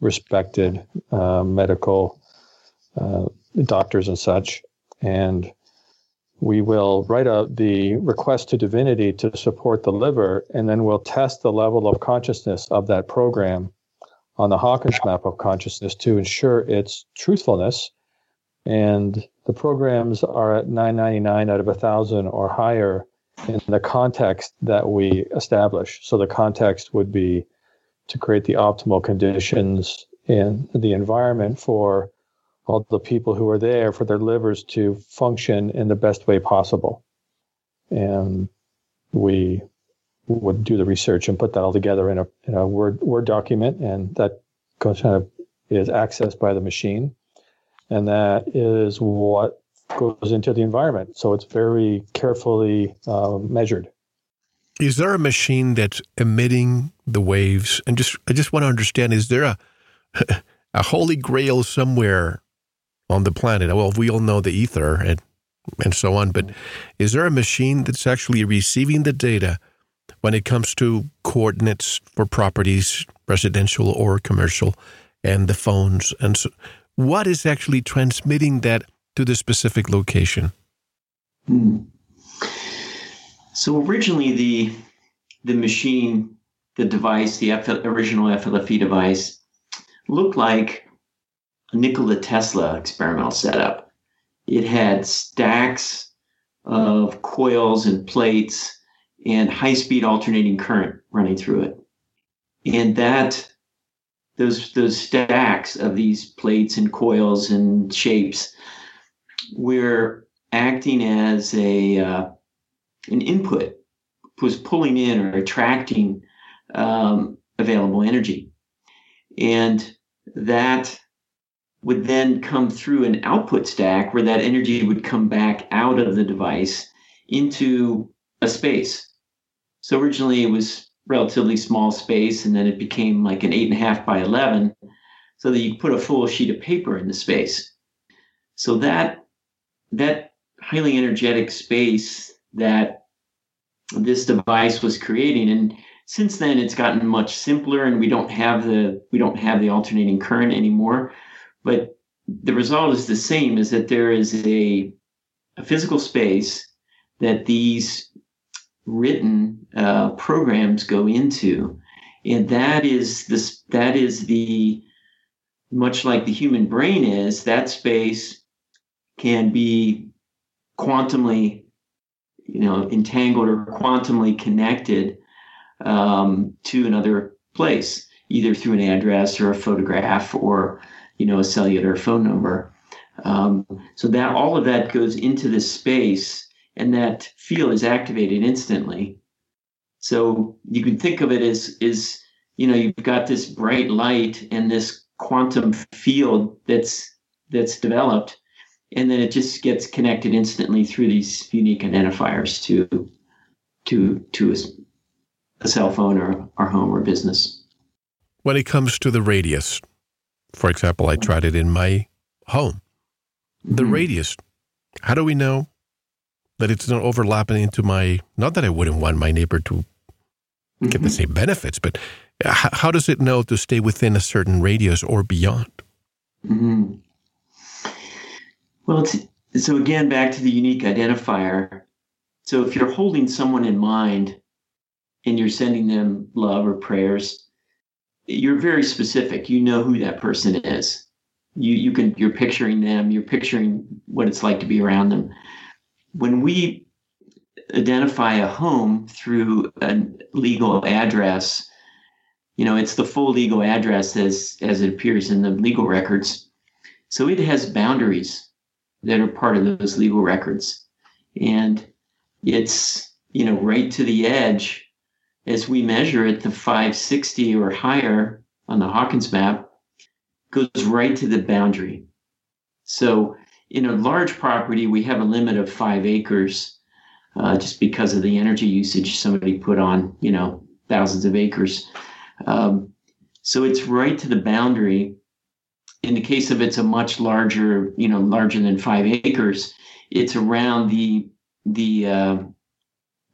respected uh, medical uh, doctors and such, and we will write out the request to divinity to support the liver, and then we'll test the level of consciousness of that program on the Hawkins map of consciousness to ensure its truthfulness. And the programs are at 999 out of 1,000 or higher in the context that we establish. So the context would be to create the optimal conditions in the environment for all the people who are there for their livers to function in the best way possible. And we would do the research and put that all together in a in a word word document, and that kind of is accessed by the machine, and that is what goes into the environment. So it's very carefully uh, measured. Is there a machine that's emitting the waves? And just I just want to understand: is there a (laughs) a holy grail somewhere on the planet. Well, we all know the ether and and so on, but is there a machine that's actually receiving the data when it comes to coordinates for properties, residential or commercial, and the phones? And so, what is actually transmitting that to the specific location? Hmm. So originally, the the machine, the device, the original FLFE device, looked like a Nikola Tesla experimental setup. It had stacks of coils and plates and high speed alternating current running through it. And that those those stacks of these plates and coils and shapes were acting as a uh, an input was pulling in or attracting um, available energy and that would then come through an output stack where that energy would come back out of the device into a space. So originally it was relatively small space, and then it became like an eight and a half by 11, so that you put a full sheet of paper in the space. So that that highly energetic space that this device was creating. And since then it's gotten much simpler and we don't have the we don't have the alternating current anymore. But the result is the same is that there is a, a physical space that these written uh, programs go into. And that is this that is the much like the human brain is that space can be quantumly you know entangled or quantumly connected um, to another place either through an address or a photograph or you know a cellular phone number. Um, so that all of that goes into this space and that field is activated instantly. So you can think of it as is you know you've got this bright light and this quantum field that's that's developed and then it just gets connected instantly through these unique identifiers to to to a, a cell phone or our home or business. When it comes to the radius, for example, I tried it in my home. The mm-hmm. radius, how do we know that it's not overlapping into my? Not that I wouldn't want my neighbor to mm-hmm. get the mm-hmm. same benefits, but how does it know to stay within a certain radius or beyond? Mm-hmm. Well, so again, back to the unique identifier. So if you're holding someone in mind and you're sending them love or prayers, you're very specific. You know who that person is. You you can you're picturing them. You're picturing what it's like to be around them. When we identify a home through a legal address, you know it's the full legal address as as it appears in the legal records. So it has boundaries that are part of those legal records. And it's, you know, right to the edge as we measure it, the 560 or higher on the Hawkins map goes right to the boundary. So in a large property, we have a limit of five acres uh, just because of the energy usage somebody put on, you know, thousands of acres. Um, so it's right to the boundary in the case of it's a much larger, you know, larger than five acres, it's around the the uh,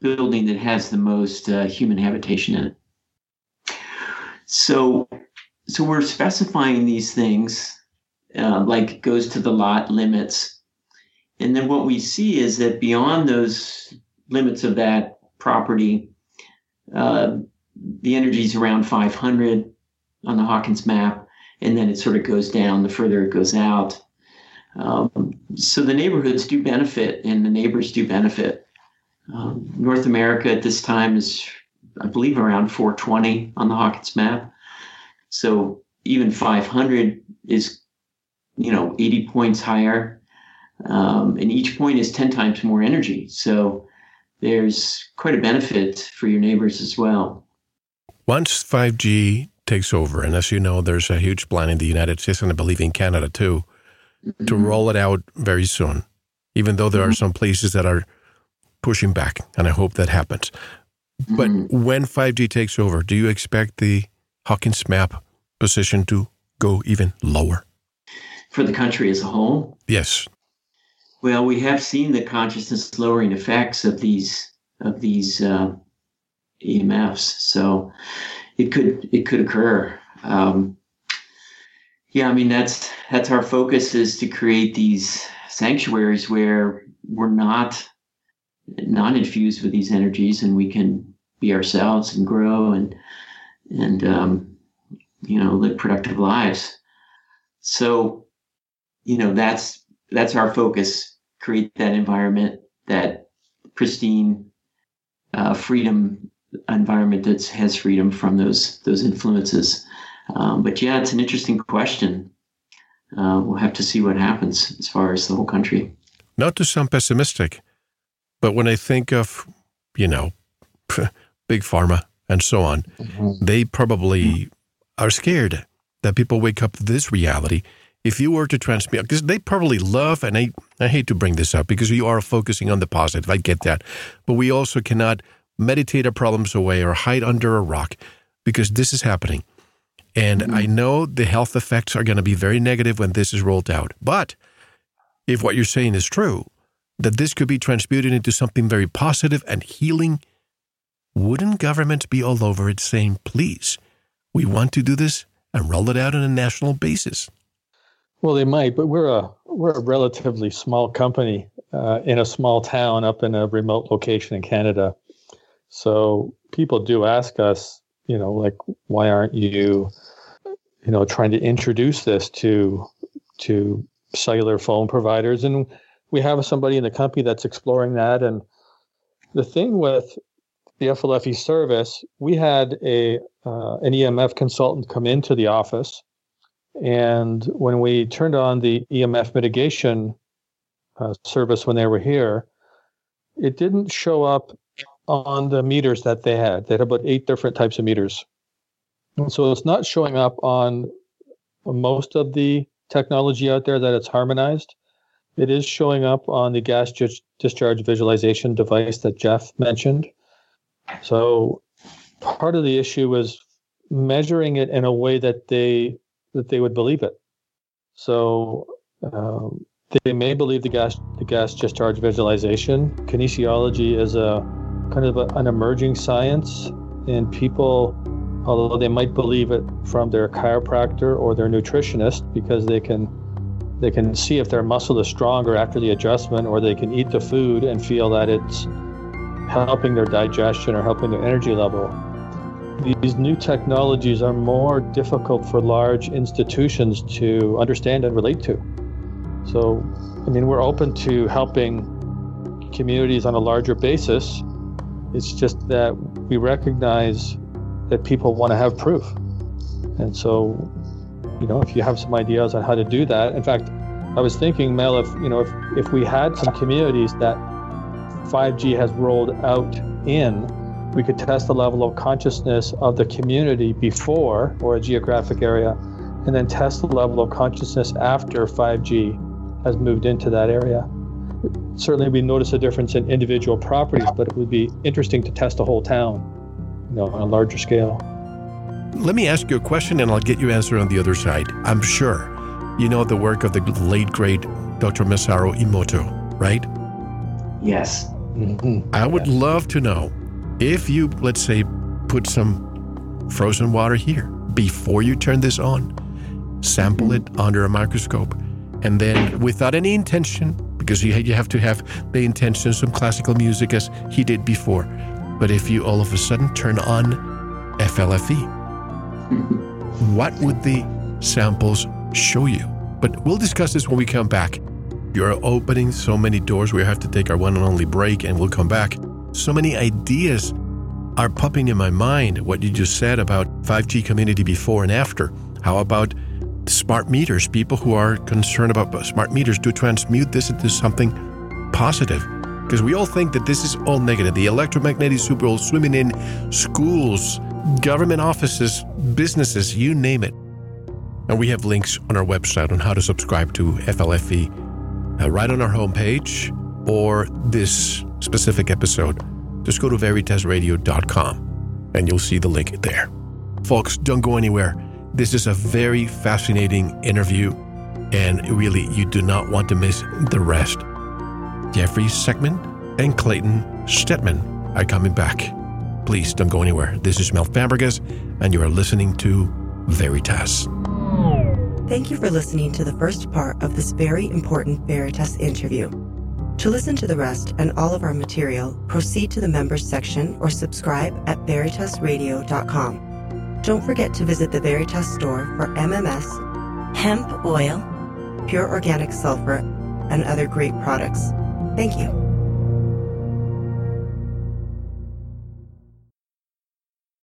building that has the most uh, human habitation in it. So, so we're specifying these things, uh, like goes to the lot limits, and then what we see is that beyond those limits of that property, uh, the energy is around 500 on the Hawkins map and then it sort of goes down the further it goes out. Um, so the neighborhoods do benefit, and the neighbors do benefit. Um, North America at this time is, I believe, around 420 on the Hawkins map. So even 500 is, you know, 80 points higher, um, and each point is 10 times more energy. So there's quite a benefit for your neighbors as well. Once 5G takes over. And as you know, there's a huge plan in the United States and I believe in Canada too mm-hmm. to roll it out very soon, even though there mm-hmm. are some places that are pushing back. And I hope that happens. Mm-hmm. But when 5G takes over, do you expect the Hawkins map position to go even lower? For the country as a whole? Yes. Well, we have seen the consciousness lowering effects of these of these uh, EMFs. So it could it could occur. Um, yeah, I mean that's that's our focus is to create these sanctuaries where we're not not infused with these energies, and we can be ourselves and grow and and um, you know live productive lives. So, you know that's that's our focus. Create that environment, that pristine uh, freedom environment that has freedom from those those influences. Um, but yeah, it's an interesting question. Uh, we'll have to see what happens as far as the whole country. Not to sound pessimistic, but when I think of, you know, (laughs) big pharma and so on, mm-hmm. they probably mm-hmm. are scared that people wake up to this reality. If you were to transmit, because they probably love, and I, I hate to bring this up because you are focusing on the positive, I get that, but we also cannot meditate our problems away or hide under a rock because this is happening. And mm-hmm. I know the health effects are going to be very negative when this is rolled out. But if what you're saying is true, that this could be transmuted into something very positive and healing, wouldn't governments be all over it saying, please, we want to do this and roll it out on a national basis? Well, they might, but we're a we're a relatively small company uh, in a small town up in a remote location in Canada. So people do ask us, you know, like, why aren't you, you know, trying to introduce this to to cellular phone providers? And we have somebody in the company that's exploring that. And the thing with the FLFE service, we had a uh, an EMF consultant come into the office, and when we turned on the EMF mitigation uh, service when they were here, it didn't show up on the meters that they had. They had about eight different types of meters, and so it's not showing up on most of the technology out there that it's harmonized. It is showing up on the gas discharge visualization device that Jeff mentioned. So part of the issue is measuring it in a way that they that they would believe it. So um, they may believe the gas the gas discharge visualization. Kinesiology is a kind of a, an emerging science, and people, although they might believe it from their chiropractor or their nutritionist, because they can they can see if their muscle is stronger after the adjustment, or they can eat the food and feel that it's helping their digestion or helping their energy level. These new technologies are more difficult for large institutions to understand and relate to. So, I mean, we're open to helping communities on a larger basis. It's just that we recognize that people want to have proof. And so, you know, if you have some ideas on how to do that, in fact, I was thinking, Mel, if you know, if if we had some communities that 5G has rolled out in, we could test the level of consciousness of the community before or a geographic area, and then test the level of consciousness after 5G has moved into that area. Certainly, we notice a difference in individual properties, but it would be interesting to test a whole town, you know, on a larger scale. Let me ask you a question and I'll get you answer on the other side. I'm sure you know the work of the late great Dr. Masaru Emoto, right? Yes. Mm-hmm. I would yeah. love to know if you, let's say, put some frozen water here before you turn this on, sample mm-hmm. it under a microscope, and then without any intention, because you, you have to have the intention, some classical music as he did before. But if you all of a sudden turn on FLFE, what would the samples show you? But we'll discuss this when we come back. You're opening so many doors. We have to take our one and only break and we'll come back. So many ideas are popping in my mind. What you just said about 5G community before and after. How about smart meters? People who are concerned about smart meters to transmute this into something positive. Because we all think that this is all negative. The electromagnetic super swimming in schools, government offices, businesses, you name it. And we have links on our website on how to subscribe to FLFE uh, right on our homepage or this specific episode. Just go to veritasradio.com and you'll see the link there. Folks, don't go anywhere. This is a very fascinating interview, and really, you do not want to miss the rest. Jeffrey Segman and Clayton Stedmann are coming back. Please don't go anywhere. This is Mel Fabregas, and you are listening to Veritas. Thank you for listening to the first part of this very important Veritas interview. To listen to the rest and all of our material, proceed to the members section or subscribe at veritasradio.com. Don't forget to visit the Veritas store for MMS, hemp oil, pure organic sulfur, and other great products. Thank you.